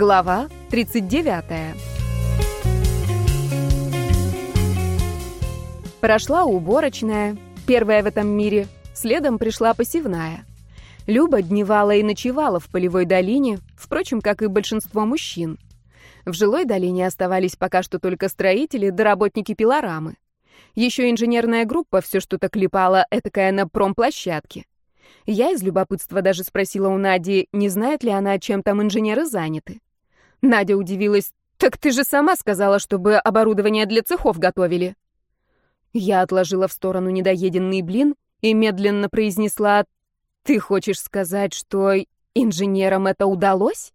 Глава 39. Прошла уборочная, первая в этом мире, следом пришла посевная. Люба дневала и ночевала в полевой долине, впрочем, как и большинство мужчин. В жилой долине оставались пока что только строители да работники пилорамы. Еще инженерная группа все что-то клепала, этакая на промплощадке. Я из любопытства даже спросила у Нади, не знает ли она, чем там инженеры заняты. Надя удивилась. «Так ты же сама сказала, чтобы оборудование для цехов готовили». Я отложила в сторону недоеденный блин и медленно произнесла, «Ты хочешь сказать, что инженерам это удалось?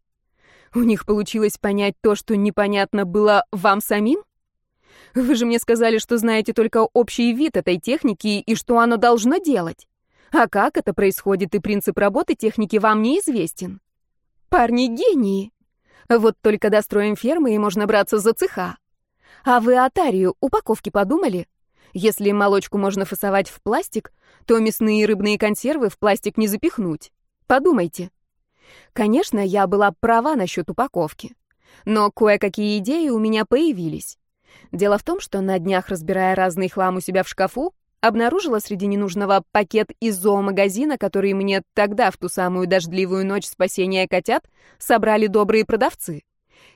У них получилось понять то, что непонятно было вам самим? Вы же мне сказали, что знаете только общий вид этой техники и что оно должно делать. А как это происходит и принцип работы техники вам неизвестен. Парни гении. Вот только достроим фермы, и можно браться за цеха. А вы о тарию упаковки подумали? Если молочку можно фасовать в пластик, то мясные и рыбные консервы в пластик не запихнуть. Подумайте. Конечно, я была права насчет упаковки. Но кое-какие идеи у меня появились. Дело в том, что на днях, разбирая разный хлам у себя в шкафу, обнаружила среди ненужного пакет из зоомагазина, который мне тогда, в ту самую дождливую ночь спасения котят, собрали добрые продавцы.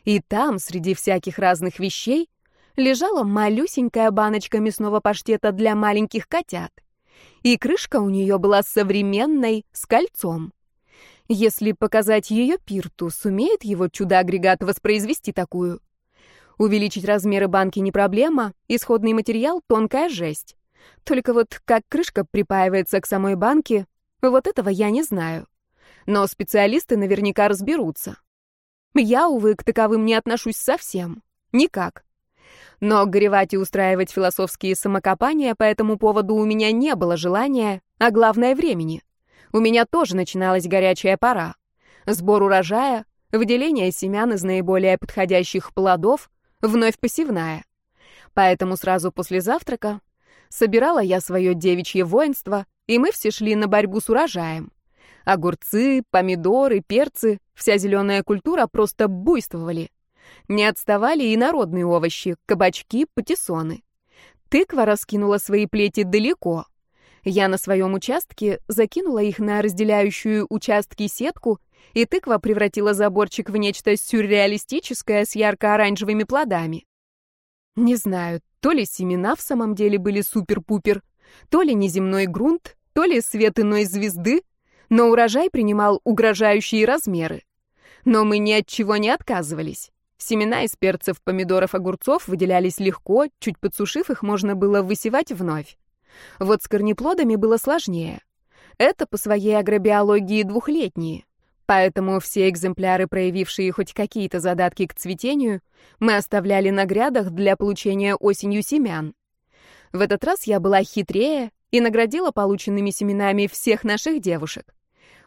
И там, среди всяких разных вещей, лежала малюсенькая баночка мясного паштета для маленьких котят. И крышка у нее была современной, с кольцом. Если показать ее Пирту, сумеет его чудо-агрегат воспроизвести такую? Увеличить размеры банки не проблема, исходный материал — тонкая жесть. Только вот как крышка припаивается к самой банке, вот этого я не знаю. Но специалисты наверняка разберутся. Я, увы, к таковым не отношусь совсем. Никак. Но горевать и устраивать философские самокопания по этому поводу у меня не было желания, а главное — времени. У меня тоже начиналась горячая пора. Сбор урожая, выделение семян из наиболее подходящих плодов, вновь посевная. Поэтому сразу после завтрака Собирала я свое девичье воинство, и мы все шли на борьбу с урожаем. Огурцы, помидоры, перцы, вся зеленая культура просто буйствовали. Не отставали и народные овощи, кабачки, патиссоны. Тыква раскинула свои плети далеко. Я на своем участке закинула их на разделяющую участки сетку, и тыква превратила заборчик в нечто сюрреалистическое с ярко-оранжевыми плодами. Не знаю, то ли семена в самом деле были супер-пупер, то ли неземной грунт, то ли свет иной звезды, но урожай принимал угрожающие размеры. Но мы ни от чего не отказывались. Семена из перцев, помидоров, огурцов выделялись легко, чуть подсушив их, можно было высевать вновь. Вот с корнеплодами было сложнее. Это по своей агробиологии двухлетние. Поэтому все экземпляры, проявившие хоть какие-то задатки к цветению, мы оставляли на грядах для получения осенью семян. В этот раз я была хитрее и наградила полученными семенами всех наших девушек.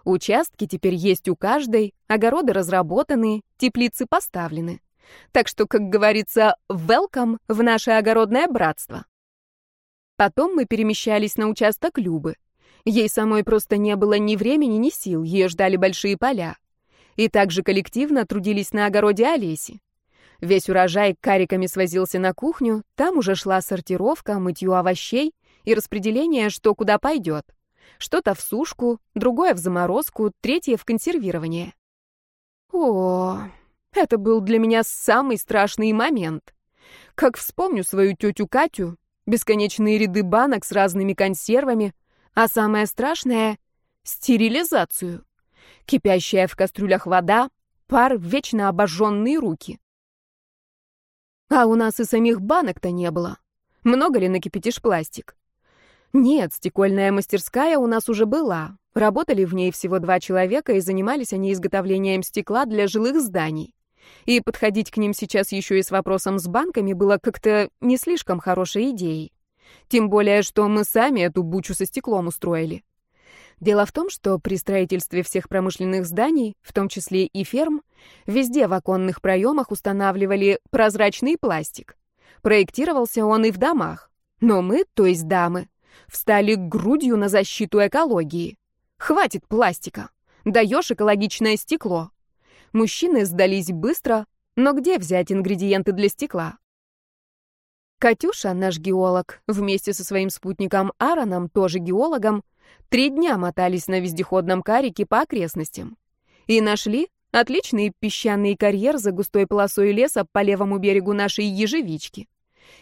Участки теперь есть у каждой, огороды разработаны, теплицы поставлены. Так что, как говорится, welcome в наше огородное братство. Потом мы перемещались на участок Любы. Ей самой просто не было ни времени, ни сил, ее ждали большие поля. И также коллективно трудились на огороде Олеси. Весь урожай кариками свозился на кухню, там уже шла сортировка, мытье овощей и распределение, что куда пойдет. Что-то в сушку, другое в заморозку, третье в консервирование. О, это был для меня самый страшный момент. Как вспомню свою тетю Катю, бесконечные ряды банок с разными консервами, а самое страшное — стерилизацию. Кипящая в кастрюлях вода, пар, вечно обожженные руки. А у нас и самих банок-то не было. Много ли накипятишь пластик? Нет, стекольная мастерская у нас уже была. Работали в ней всего два человека, и занимались они изготовлением стекла для жилых зданий. И подходить к ним сейчас еще и с вопросом с банками было как-то не слишком хорошей идеей. Тем более, что мы сами эту бучу со стеклом устроили. Дело в том, что при строительстве всех промышленных зданий, в том числе и ферм, везде в оконных проемах устанавливали прозрачный пластик. Проектировался он и в домах. Но мы, то есть дамы, встали грудью на защиту экологии. Хватит пластика. Даешь экологичное стекло. Мужчины сдались быстро, но где взять ингредиенты для стекла? Катюша, наш геолог, вместе со своим спутником Аароном, тоже геологом, три дня мотались на вездеходном карике по окрестностям. И нашли отличный песчаный карьер за густой полосой леса по левому берегу нашей ежевички.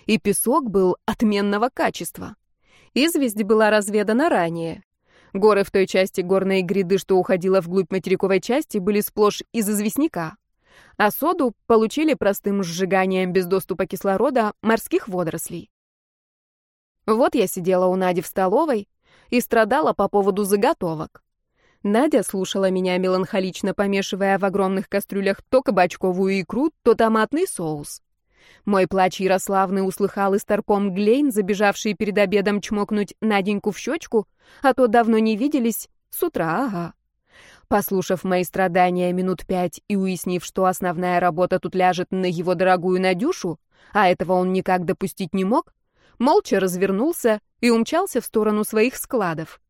И песок был отменного качества. Известь была разведана ранее. Горы в той части горной гряды, что уходила вглубь материковой части, были сплошь из известняка а соду получили простым сжиганием без доступа кислорода морских водорослей. Вот я сидела у Нади в столовой и страдала по поводу заготовок. Надя слушала меня меланхолично, помешивая в огромных кастрюлях то кабачковую икру, то томатный соус. Мой плач Ярославны услыхал и старпом Глейн, забежавший перед обедом чмокнуть Наденьку в щечку, а то давно не виделись, с утра, ага. Послушав мои страдания минут пять и уяснив, что основная работа тут ляжет на его дорогую Надюшу, а этого он никак допустить не мог, молча развернулся и умчался в сторону своих складов.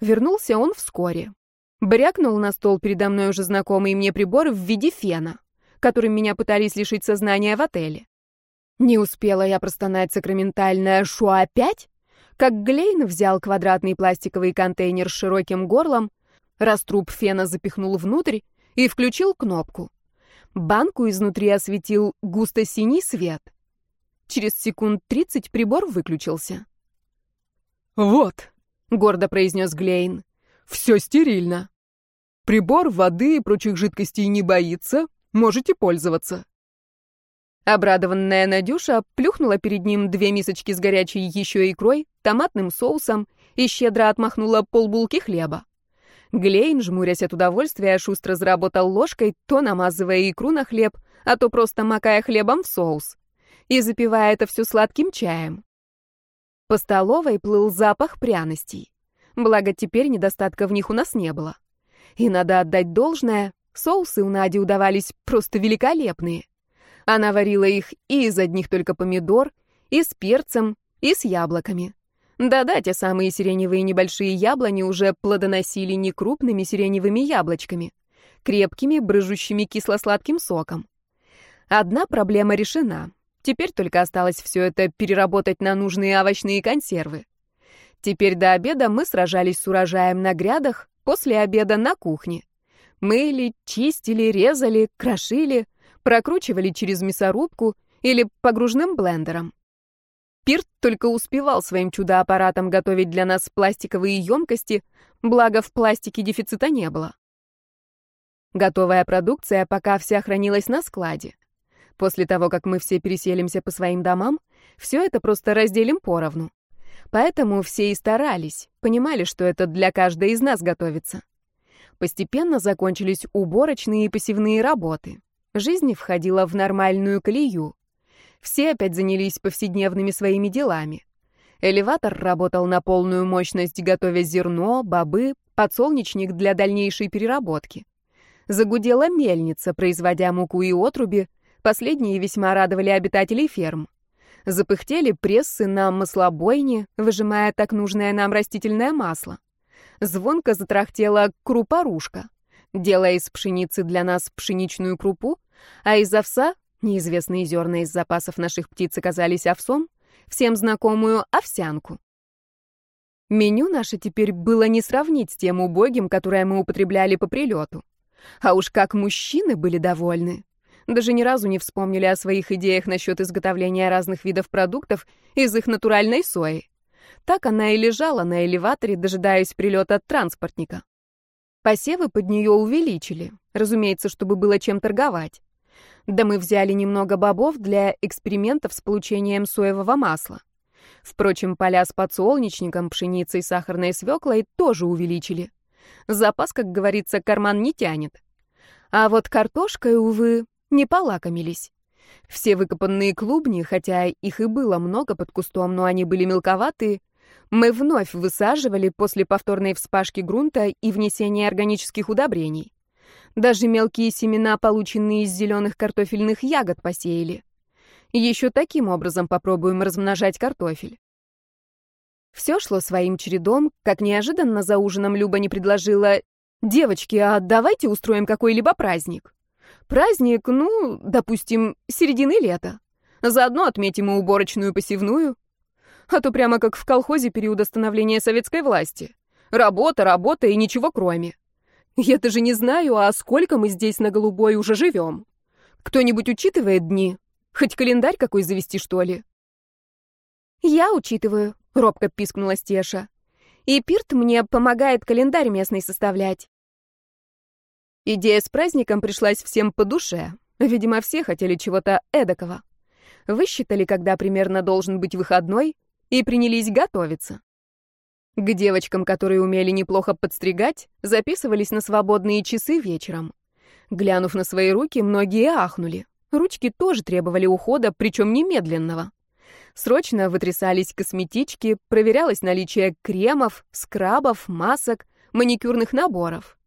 Вернулся он вскоре. Брякнул на стол передо мной уже знакомый мне прибор в виде фена, которым меня пытались лишить сознания в отеле. Не успела я простонать сакраментальное «Шу опять?» как Глейн взял квадратный пластиковый контейнер с широким горлом Раструб фена запихнул внутрь и включил кнопку. Банку изнутри осветил густо-синий свет. Через секунд тридцать прибор выключился. «Вот», — гордо произнес Глейн, — «все стерильно. Прибор воды и прочих жидкостей не боится, можете пользоваться». Обрадованная Надюша плюхнула перед ним две мисочки с горячей еще икрой, томатным соусом и щедро отмахнула полбулки хлеба. Глейн, жмурясь от удовольствия, шустро заработал ложкой, то намазывая икру на хлеб, а то просто макая хлебом в соус. И запивая это все сладким чаем. По столовой плыл запах пряностей. Благо, теперь недостатка в них у нас не было. И надо отдать должное, соусы у Нади удавались просто великолепные. Она варила их и из одних только помидор, и с перцем, и с яблоками. Да-да, те самые сиреневые небольшие яблони уже плодоносили не крупными сиреневыми яблочками, крепкими, брыжущими кисло-сладким соком. Одна проблема решена. Теперь только осталось все это переработать на нужные овощные консервы. Теперь до обеда мы сражались с урожаем на грядах, после обеда на кухне. Мыли, чистили, резали, крошили, прокручивали через мясорубку или погружным блендером. Пирт только успевал своим чудо-аппаратом готовить для нас пластиковые емкости, благо в пластике дефицита не было. Готовая продукция пока вся хранилась на складе. После того, как мы все переселимся по своим домам, все это просто разделим поровну. Поэтому все и старались, понимали, что это для каждой из нас готовится. Постепенно закончились уборочные и посевные работы. Жизнь входила в нормальную колею. Все опять занялись повседневными своими делами. Элеватор работал на полную мощность, готовя зерно, бобы, подсолнечник для дальнейшей переработки. Загудела мельница, производя муку и отруби, последние весьма радовали обитателей ферм. Запыхтели прессы на маслобойне, выжимая так нужное нам растительное масло. Звонко затрахтела крупорушка, делая из пшеницы для нас пшеничную крупу, а из овса Неизвестные зерна из запасов наших птиц оказались овсом, всем знакомую овсянку. Меню наше теперь было не сравнить с тем убогим, которое мы употребляли по прилету. А уж как мужчины были довольны. Даже ни разу не вспомнили о своих идеях насчет изготовления разных видов продуктов из их натуральной сои. Так она и лежала на элеваторе, дожидаясь прилета транспортника. Посевы под нее увеличили, разумеется, чтобы было чем торговать. Да мы взяли немного бобов для экспериментов с получением соевого масла. Впрочем, поля с подсолнечником, пшеницей, сахарной свеклой тоже увеличили. Запас, как говорится, карман не тянет. А вот картошкой, увы, не полакомились. Все выкопанные клубни, хотя их и было много под кустом, но они были мелковатые, мы вновь высаживали после повторной вспашки грунта и внесения органических удобрений. Даже мелкие семена, полученные из зеленых картофельных ягод, посеяли. Еще таким образом попробуем размножать картофель. Все шло своим чередом, как неожиданно за ужином Люба не предложила «Девочки, а давайте устроим какой-либо праздник. Праздник, ну, допустим, середины лета. Заодно отметим и уборочную посевную. А то прямо как в колхозе периода становления советской власти. Работа, работа и ничего кроме. Я даже не знаю, а сколько мы здесь на Голубой уже живем. Кто-нибудь учитывает дни? Хоть календарь какой завести, что ли? Я учитываю, робко пискнула Стеша. И Пирт мне помогает календарь местный составлять. Идея с праздником пришлась всем по душе. Видимо, все хотели чего-то эдакого. Высчитали, когда примерно должен быть выходной, и принялись готовиться. К девочкам, которые умели неплохо подстригать, записывались на свободные часы вечером. Глянув на свои руки, многие ахнули. Ручки тоже требовали ухода, причем немедленного. Срочно вытрясались косметички, проверялось наличие кремов, скрабов, масок, маникюрных наборов.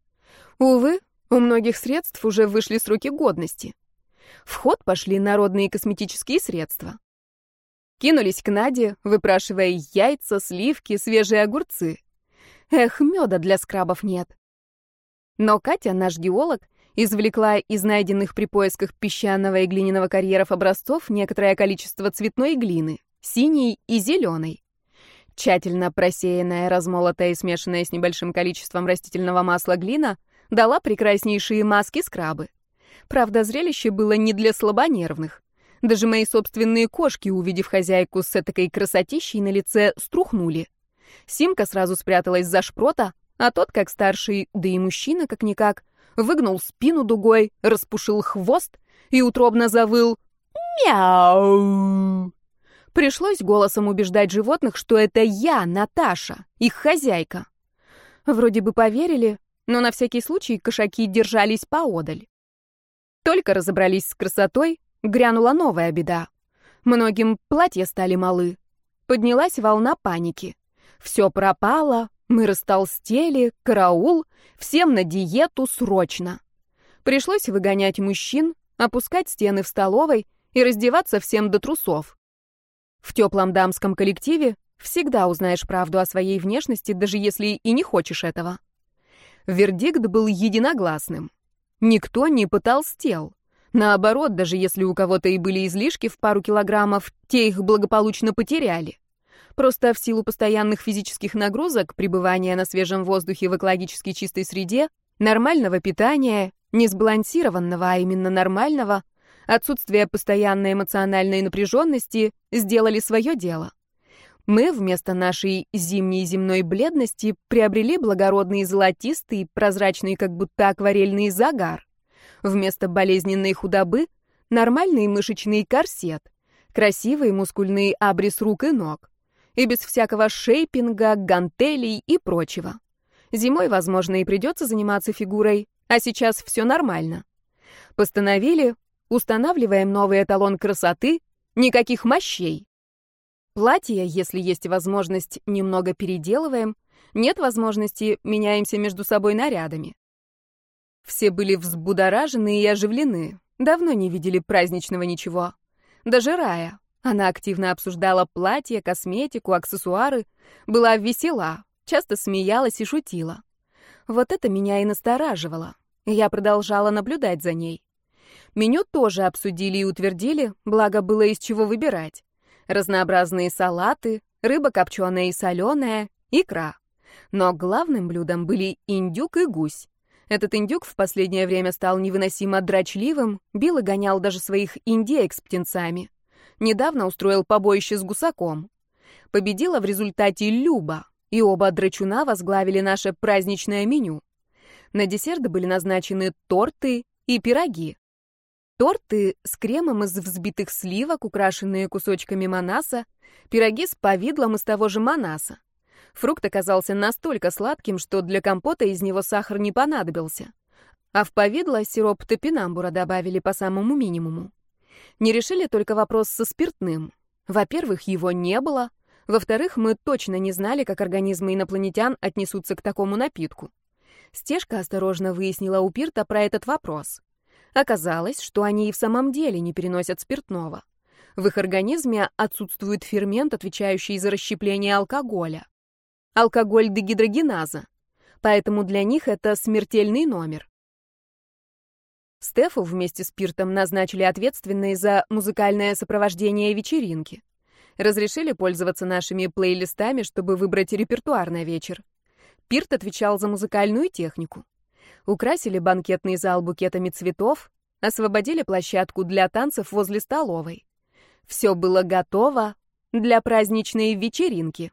Увы, у многих средств уже вышли сроки годности. В ход пошли народные косметические средства. Кинулись к Наде, выпрашивая яйца, сливки, свежие огурцы. Эх, меда для скрабов нет. Но Катя, наш геолог, извлекла из найденных при поисках песчаного и глиняного карьеров образцов некоторое количество цветной глины, синей и зеленой. Тщательно просеянная, размолотая и смешанная с небольшим количеством растительного масла глина — дала прекраснейшие маски-скрабы. Правда, зрелище было не для слабонервных. Даже мои собственные кошки, увидев хозяйку с этакой красотищей на лице, струхнули. Симка сразу спряталась за шпрота, а тот, как старший, да и мужчина, как-никак, выгнул спину дугой, распушил хвост и утробно завыл «Мяу!». Пришлось голосом убеждать животных, что это я, Наташа, их хозяйка. Вроде бы поверили, но на всякий случай кошаки держались поодаль. Только разобрались с красотой, грянула новая беда. Многим платья стали малы. Поднялась волна паники. Все пропало, мы растолстели, караул, всем на диету срочно. Пришлось выгонять мужчин, опускать стены в столовой и раздеваться всем до трусов. В теплом дамском коллективе всегда узнаешь правду о своей внешности, даже если и не хочешь этого. Вердикт был единогласным. Никто не потолстел. Наоборот, даже если у кого-то и были излишки в пару килограммов, те их благополучно потеряли. Просто в силу постоянных физических нагрузок, пребывания на свежем воздухе в экологически чистой среде, нормального питания, не сбалансированного, а именно нормального, отсутствие постоянной эмоциональной напряженности сделали свое дело. Мы вместо нашей зимней земной бледности приобрели благородный золотистый, прозрачный, как будто акварельный загар. Вместо болезненной худобы — нормальный мышечный корсет, красивый мускульный абрис рук и ног. И без всякого шейпинга, гантелей и прочего. Зимой, возможно, и придется заниматься фигурой, а сейчас все нормально. Постановили, устанавливаем новый эталон красоты, никаких мощей. Платье, если есть возможность, немного переделываем. Нет возможности, меняемся между собой нарядами. Все были взбудоражены и оживлены. Давно не видели праздничного ничего. Даже Рая. Она активно обсуждала платье, косметику, аксессуары. Была весела, часто смеялась и шутила. Вот это меня и настораживало. Я продолжала наблюдать за ней. Меню тоже обсудили и утвердили, благо было из чего выбирать. Разнообразные салаты, рыба копченая и соленая, икра. Но главным блюдом были индюк и гусь. Этот индюк в последнее время стал невыносимо драчливым, бил и гонял даже своих индеек с птенцами. Недавно устроил побоище с гусаком. Победила в результате Люба, и оба драчуна возглавили наше праздничное меню. На десерт были назначены торты и пироги. Торты с кремом из взбитых сливок, украшенные кусочками манаса, пироги с повидлом из того же манаса. Фрукт оказался настолько сладким, что для компота из него сахар не понадобился. А в повидло сироп топинамбура добавили по самому минимуму. Не решили только вопрос со спиртным. Во-первых, его не было. Во-вторых, мы точно не знали, как организмы инопланетян отнесутся к такому напитку. Стежка осторожно выяснила у Пирта про этот вопрос. Оказалось, что они и в самом деле не переносят спиртного. В их организме отсутствует фермент, отвечающий за расщепление алкоголя. Алкоголь дегидрогеназа. Поэтому для них это смертельный номер. Стефу вместе с Пиртом назначили ответственной за музыкальное сопровождение вечеринки. Разрешили пользоваться нашими плейлистами, чтобы выбрать репертуар на вечер. Пирт отвечал за музыкальную технику. Украсили банкетный зал букетами цветов, освободили площадку для танцев возле столовой. Все было готово для праздничной вечеринки.